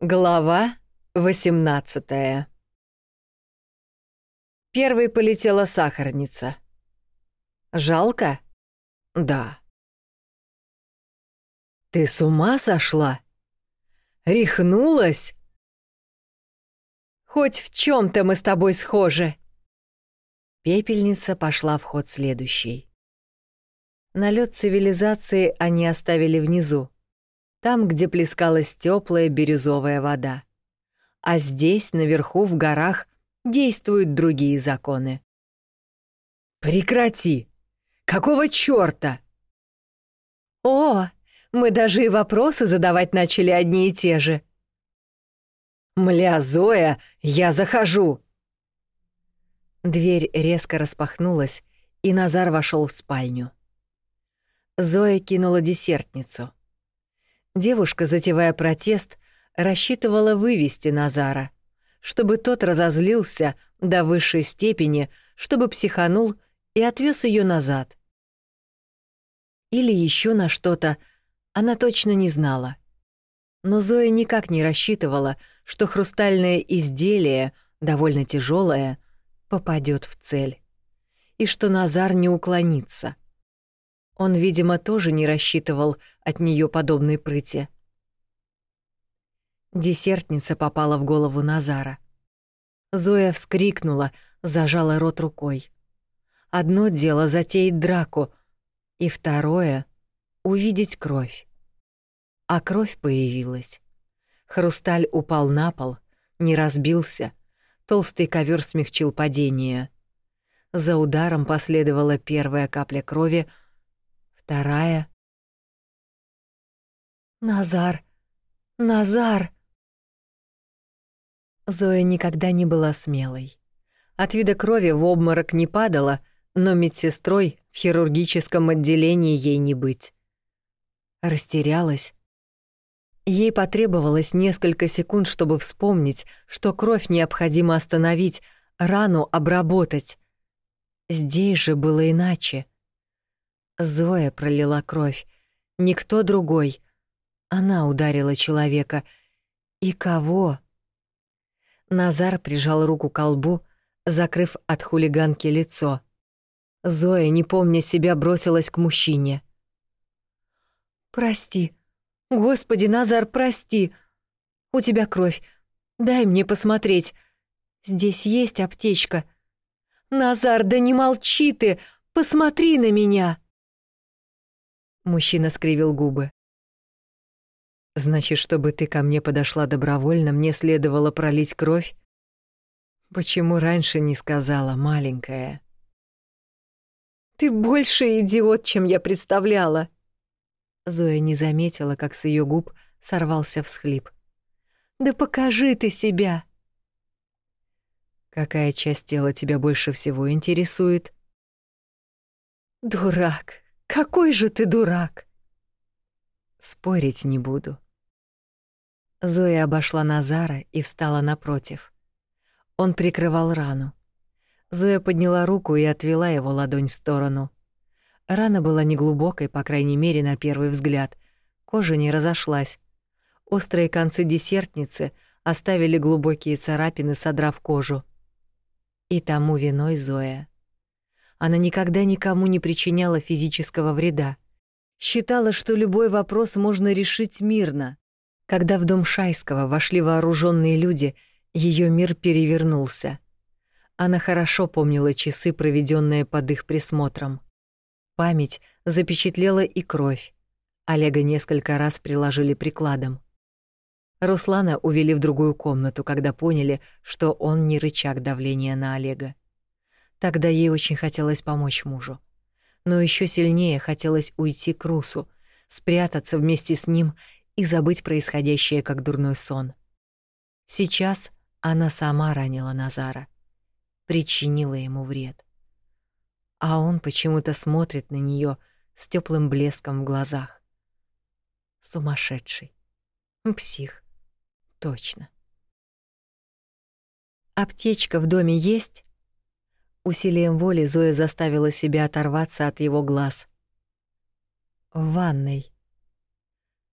Глава 18 Первой полетела сахарница. Жалко? Да. Ты с ума сошла? Рехнулась? Хоть в чем то мы с тобой схожи. Пепельница пошла в ход следующей. Налет цивилизации они оставили внизу там, где плескалась теплая бирюзовая вода. А здесь, наверху, в горах, действуют другие законы. «Прекрати! Какого чёрта?» «О, мы даже и вопросы задавать начали одни и те же». «Мля, Зоя, я захожу!» Дверь резко распахнулась, и Назар вошел в спальню. Зоя кинула десертницу — Девушка, затевая протест, рассчитывала вывести Назара, чтобы тот разозлился до высшей степени, чтобы психанул и отвез ее назад. Или еще на что-то, она точно не знала. Но Зоя никак не рассчитывала, что хрустальное изделие, довольно тяжелое, попадет в цель, и что Назар не уклонится — он, видимо, тоже не рассчитывал от нее подобной прыти. Десертница попала в голову Назара. Зоя вскрикнула, зажала рот рукой. Одно дело затеять драку, и второе — увидеть кровь. А кровь появилась. Хрусталь упал на пол, не разбился, толстый ковер смягчил падение. За ударом последовала первая капля крови — вторая. Назар! Назар! Зоя никогда не была смелой. От вида крови в обморок не падала, но медсестрой в хирургическом отделении ей не быть. Растерялась. Ей потребовалось несколько секунд, чтобы вспомнить, что кровь необходимо остановить, рану обработать. Здесь же было иначе — Зоя пролила кровь. Никто другой. Она ударила человека. И кого? Назар прижал руку к колбу, закрыв от хулиганки лицо. Зоя, не помня себя, бросилась к мужчине. «Прости. Господи, Назар, прости. У тебя кровь. Дай мне посмотреть. Здесь есть аптечка. Назар, да не молчи ты! Посмотри на меня!» Мужчина скривил губы. Значит, чтобы ты ко мне подошла добровольно, мне следовало пролить кровь? Почему раньше не сказала, маленькая? Ты больше идиот, чем я представляла. Зоя не заметила, как с ее губ сорвался всхлип. Да покажи ты себя. Какая часть тела тебя больше всего интересует? Дурак, какой же ты дурак. Спорить не буду. Зоя обошла Назара и встала напротив. Он прикрывал рану. Зоя подняла руку и отвела его ладонь в сторону. Рана была неглубокой, по крайней мере, на первый взгляд. Кожа не разошлась. Острые концы десертницы оставили глубокие царапины, содрав кожу. И тому виной Зоя. Она никогда никому не причиняла физического вреда. Считала, что любой вопрос можно решить мирно. Когда в дом Шайского вошли вооруженные люди, ее мир перевернулся. Она хорошо помнила часы, проведенные под их присмотром. Память запечатлела и кровь. Олега несколько раз приложили прикладом. Руслана увели в другую комнату, когда поняли, что он не рычаг давления на Олега. Тогда ей очень хотелось помочь мужу. Но еще сильнее хотелось уйти к Русу, спрятаться вместе с ним и забыть происходящее как дурной сон. Сейчас она сама ранила Назара, причинила ему вред. А он почему-то смотрит на нее с теплым блеском в глазах. Сумасшедший. Псих. Точно. Аптечка в доме есть? Усилием воли Зоя заставила себя оторваться от его глаз. В ванной.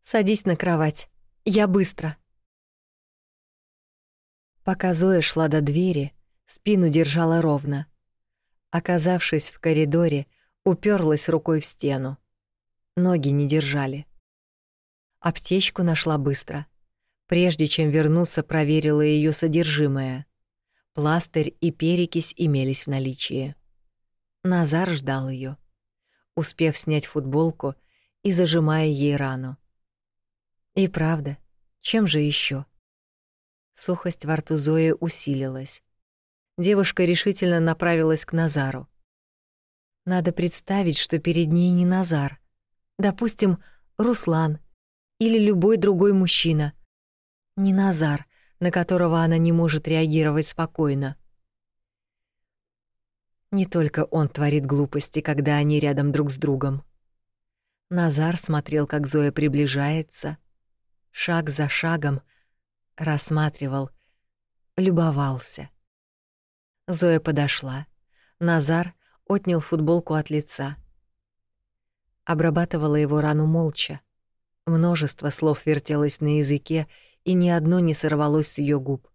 Садись на кровать. Я быстро. Пока Зоя шла до двери, спину держала ровно. Оказавшись в коридоре, уперлась рукой в стену. Ноги не держали. Аптечку нашла быстро. Прежде чем вернуться, проверила ее содержимое. Пластырь и перекись имелись в наличии. Назар ждал ее, успев снять футболку и зажимая ей рану. И правда, чем же еще? Сухость во рту Зои усилилась. Девушка решительно направилась к Назару. Надо представить, что перед ней не Назар. Допустим, Руслан или любой другой мужчина. Не Назар, на которого она не может реагировать спокойно. Не только он творит глупости, когда они рядом друг с другом. Назар смотрел, как Зоя приближается, шаг за шагом рассматривал, любовался. Зоя подошла. Назар отнял футболку от лица. Обрабатывала его рану молча. Множество слов вертелось на языке, и ни одно не сорвалось с ее губ.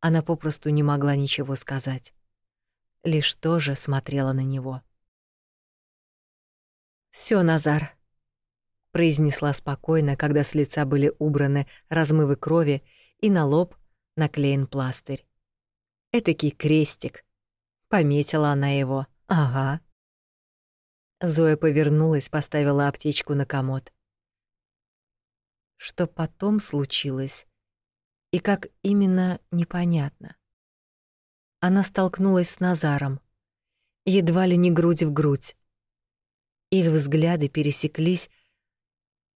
Она попросту не могла ничего сказать лишь тоже смотрела на него. Всё, Назар, произнесла спокойно, когда с лица были убраны размывы крови и на лоб наклеен пластырь. Этакий крестик. Пометила она его. Ага. Зоя повернулась, поставила аптечку на комод. Что потом случилось и как именно непонятно она столкнулась с Назаром, едва ли не грудь в грудь. Их взгляды пересеклись,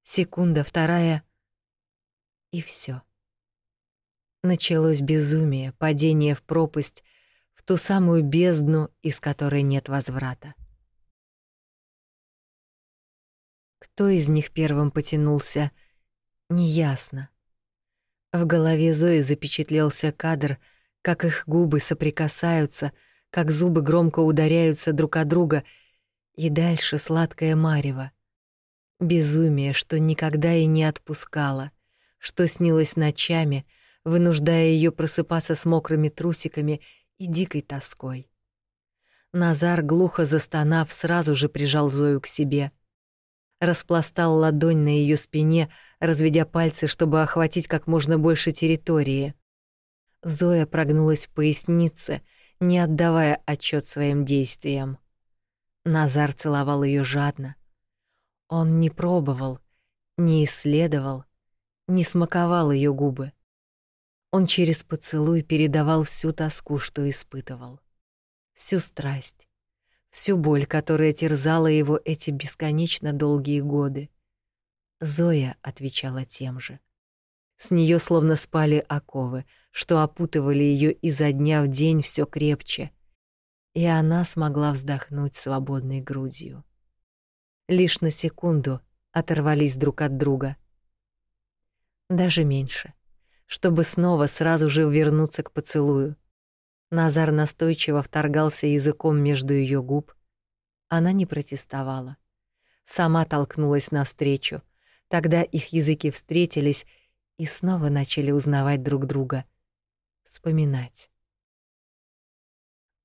секунда, вторая, и все. Началось безумие, падение в пропасть, в ту самую бездну, из которой нет возврата. Кто из них первым потянулся, неясно. В голове Зои запечатлелся кадр — как их губы соприкасаются, как зубы громко ударяются друг о друга, и дальше сладкое марево. Безумие, что никогда и не отпускало, что снилось ночами, вынуждая ее просыпаться с мокрыми трусиками и дикой тоской. Назар, глухо застонав, сразу же прижал Зою к себе. Распластал ладонь на ее спине, разведя пальцы, чтобы охватить как можно больше территории. Зоя прогнулась в пояснице, не отдавая отчет своим действиям. Назар целовал ее жадно. Он не пробовал, не исследовал, не смаковал ее губы. Он через поцелуй передавал всю тоску, что испытывал, всю страсть, всю боль, которая терзала его эти бесконечно долгие годы. Зоя отвечала тем же. С нее словно спали оковы, что опутывали ее изо дня в день все крепче. И она смогла вздохнуть свободной грудью. Лишь на секунду оторвались друг от друга. Даже меньше, чтобы снова сразу же вернуться к поцелую. Назар настойчиво вторгался языком между ее губ. Она не протестовала. Сама толкнулась навстречу. Тогда их языки встретились, и снова начали узнавать друг друга, вспоминать.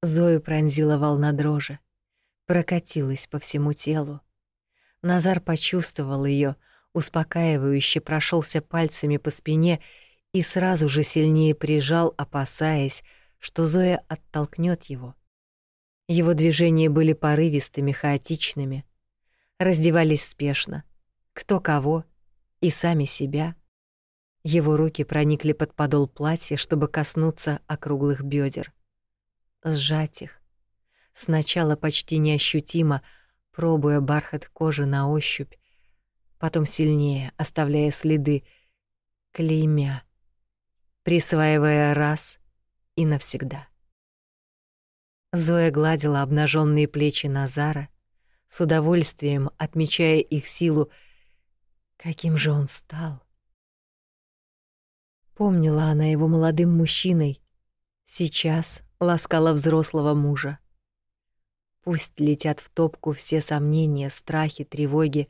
Зою пронзила волна дрожи, прокатилась по всему телу. Назар почувствовал ее, успокаивающе прошелся пальцами по спине и сразу же сильнее прижал, опасаясь, что Зоя оттолкнет его. Его движения были порывистыми, хаотичными, раздевались спешно, кто кого и сами себя — его руки проникли под подол платья, чтобы коснуться округлых бедер. Сжать их. Сначала почти неощутимо, пробуя бархат кожи на ощупь, потом сильнее, оставляя следы, клеймя, присваивая раз и навсегда. Зоя гладила обнаженные плечи Назара, с удовольствием отмечая их силу. Каким же он стал! Помнила она его молодым мужчиной, сейчас ласкала взрослого мужа. Пусть летят в топку все сомнения, страхи, тревоги,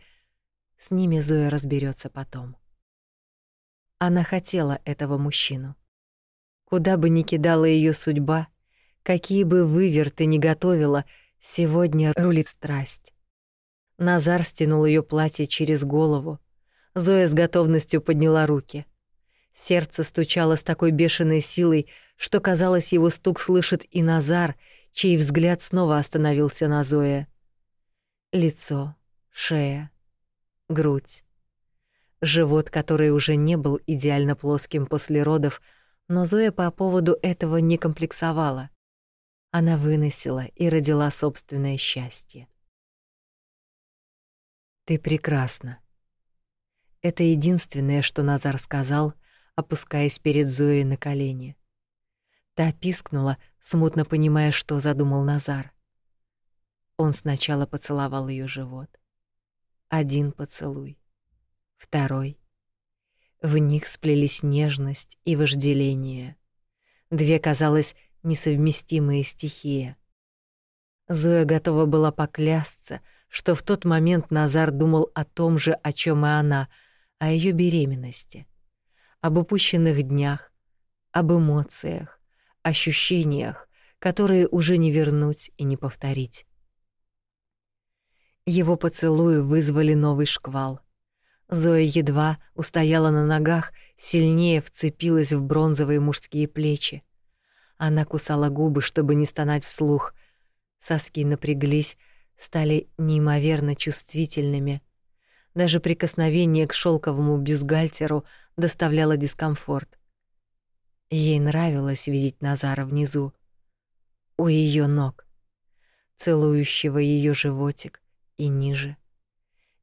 с ними Зоя разберется потом. Она хотела этого мужчину. Куда бы ни кидала ее судьба, какие бы выверты ни готовила, сегодня рулит страсть. Назар стянул ее платье через голову. Зоя с готовностью подняла руки. Сердце стучало с такой бешеной силой, что казалось, его стук слышит и Назар, чей взгляд снова остановился на Зое. Лицо, шея, грудь. Живот, который уже не был идеально плоским после родов, но Зоя по поводу этого не комплексовала. Она выносила и родила собственное счастье. Ты прекрасна. Это единственное, что Назар сказал, опускаясь перед Зоей на колени. Та пискнула, смутно понимая, что задумал Назар. Он сначала поцеловал ее живот. Один поцелуй, второй. В них сплелись нежность и вожделение. Две, казалось, несовместимые стихии. Зоя готова была поклясться, что в тот момент Назар думал о том же, о чем и она, о ее беременности, об упущенных днях, об эмоциях, ощущениях, которые уже не вернуть и не повторить. Его поцелуи вызвали новый шквал. Зоя едва устояла на ногах, сильнее вцепилась в бронзовые мужские плечи. Она кусала губы, чтобы не стонать вслух. Соски напряглись, стали неимоверно чувствительными. Даже прикосновение к шелковому бюстгальтеру доставляло дискомфорт. Ей нравилось видеть Назара внизу, у ее ног, целующего ее животик и ниже.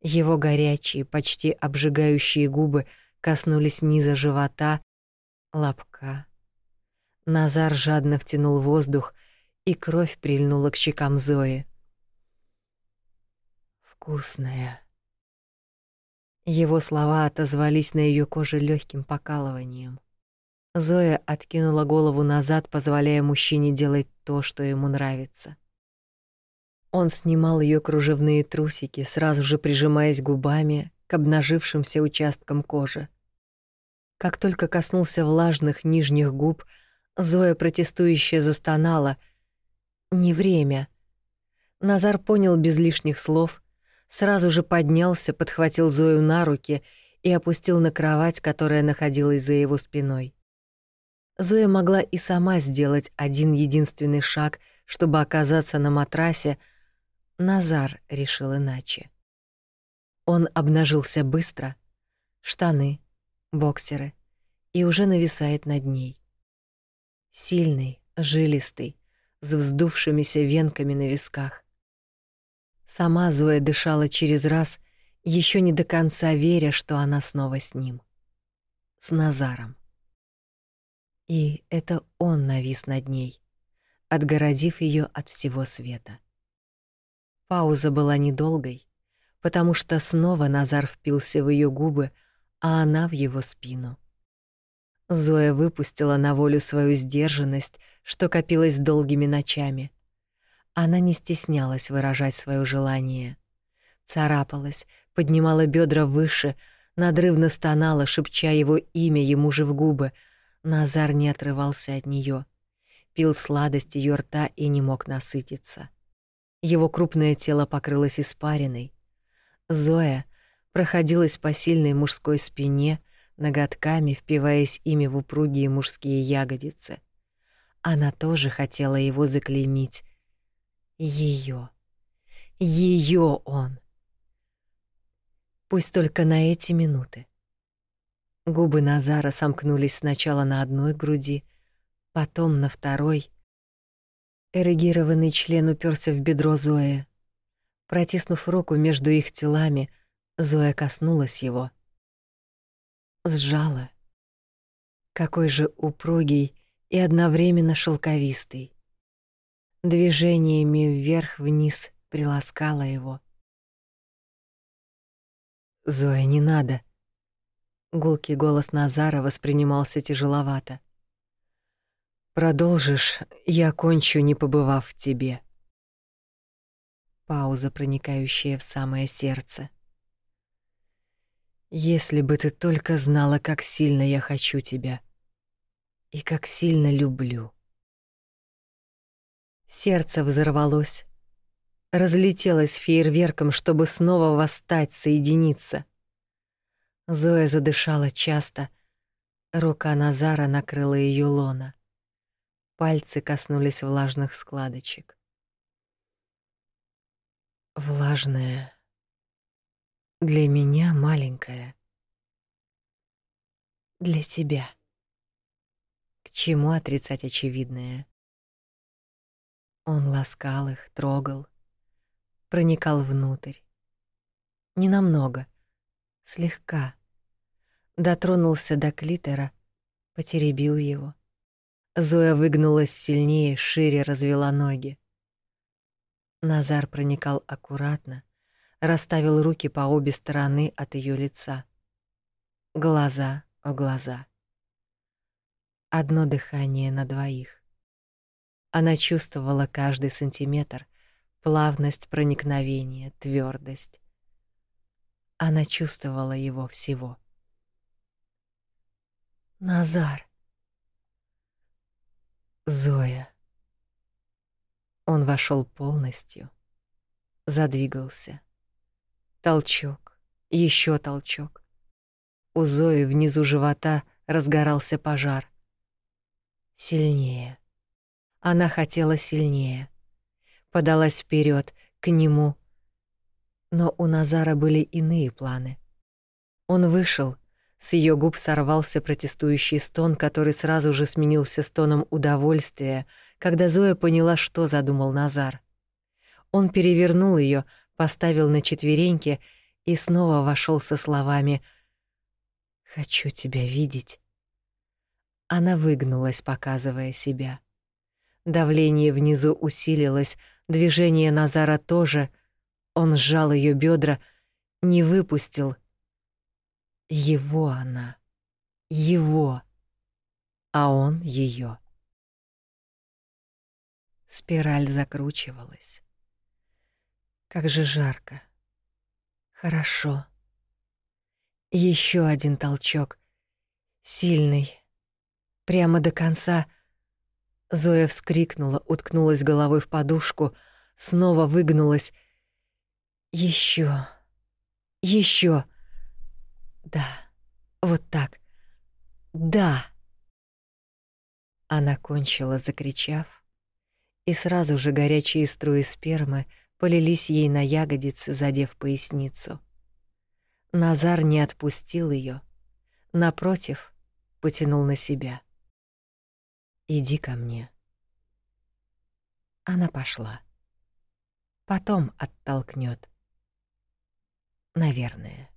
Его горячие, почти обжигающие губы коснулись низа живота, лобка. Назар жадно втянул воздух, и кровь прильнула к щекам Зои вкусная. Его слова отозвались на ее коже легким покалыванием. Зоя откинула голову назад, позволяя мужчине делать то, что ему нравится. Он снимал ее кружевные трусики, сразу же прижимаясь губами к обнажившимся участкам кожи. Как только коснулся влажных нижних губ, Зоя протестующе застонала. Не время. Назар понял без лишних слов сразу же поднялся, подхватил Зою на руки и опустил на кровать, которая находилась за его спиной. Зоя могла и сама сделать один единственный шаг, чтобы оказаться на матрасе. Назар решил иначе. Он обнажился быстро, штаны, боксеры, и уже нависает над ней. Сильный, жилистый, с вздувшимися венками на висках. Сама Зоя дышала через раз, еще не до конца веря, что она снова с ним. С Назаром. И это он навис над ней, отгородив ее от всего света. Пауза была недолгой, потому что снова Назар впился в ее губы, а она в его спину. Зоя выпустила на волю свою сдержанность, что копилась долгими ночами — она не стеснялась выражать свое желание. Царапалась, поднимала бедра выше, надрывно стонала, шепча его имя ему же в губы. Назар не отрывался от нее, пил сладость ее рта и не мог насытиться. Его крупное тело покрылось испариной. Зоя проходилась по сильной мужской спине, ноготками впиваясь ими в упругие мужские ягодицы. Она тоже хотела его заклеймить, ее. Ее он. Пусть только на эти минуты. Губы Назара сомкнулись сначала на одной груди, потом на второй. Эрегированный член уперся в бедро Зои. Протиснув руку между их телами, Зоя коснулась его. Сжала. Какой же упругий и одновременно шелковистый движениями вверх-вниз приласкала его. «Зоя, не надо!» Гулкий голос Назара воспринимался тяжеловато. «Продолжишь, я кончу, не побывав в тебе». Пауза, проникающая в самое сердце. «Если бы ты только знала, как сильно я хочу тебя. И как сильно люблю. Сердце взорвалось, разлетелось фейерверком, чтобы снова восстать, соединиться. Зоя задышала часто. Рука Назара накрыла ее лона. Пальцы коснулись влажных складочек. Влажная. Для меня маленькая. Для тебя. К чему отрицать очевидное? Он ласкал их, трогал, проникал внутрь. Ненамного, слегка. Дотронулся до клитора, потеребил его. Зоя выгнулась сильнее, шире развела ноги. Назар проникал аккуратно, расставил руки по обе стороны от ее лица. Глаза о глаза. Одно дыхание на двоих. Она чувствовала каждый сантиметр, плавность проникновения, твердость. Она чувствовала его всего. Назар. Зоя. Он вошел полностью, задвигался. Толчок, еще толчок. У Зои внизу живота разгорался пожар. Сильнее. Она хотела сильнее. Подалась вперед к нему. Но у Назара были иные планы. Он вышел, с ее губ сорвался протестующий стон, который сразу же сменился стоном удовольствия, когда Зоя поняла, что задумал Назар. Он перевернул ее, поставил на четвереньки и снова вошел со словами «Хочу тебя видеть». Она выгнулась, показывая себя. Давление внизу усилилось, движение Назара тоже. Он сжал ее бедра, не выпустил. Его она. Его. А он ее. Спираль закручивалась. Как же жарко. Хорошо. Еще один толчок. Сильный. Прямо до конца — Зоя вскрикнула, уткнулась головой в подушку, снова выгнулась. Еще, еще. Да, вот так. Да. Она кончила, закричав, и сразу же горячие струи спермы полились ей на ягодицы, задев поясницу. Назар не отпустил ее, напротив, потянул на себя. Иди ко мне. Она пошла. Потом оттолкнет. Наверное.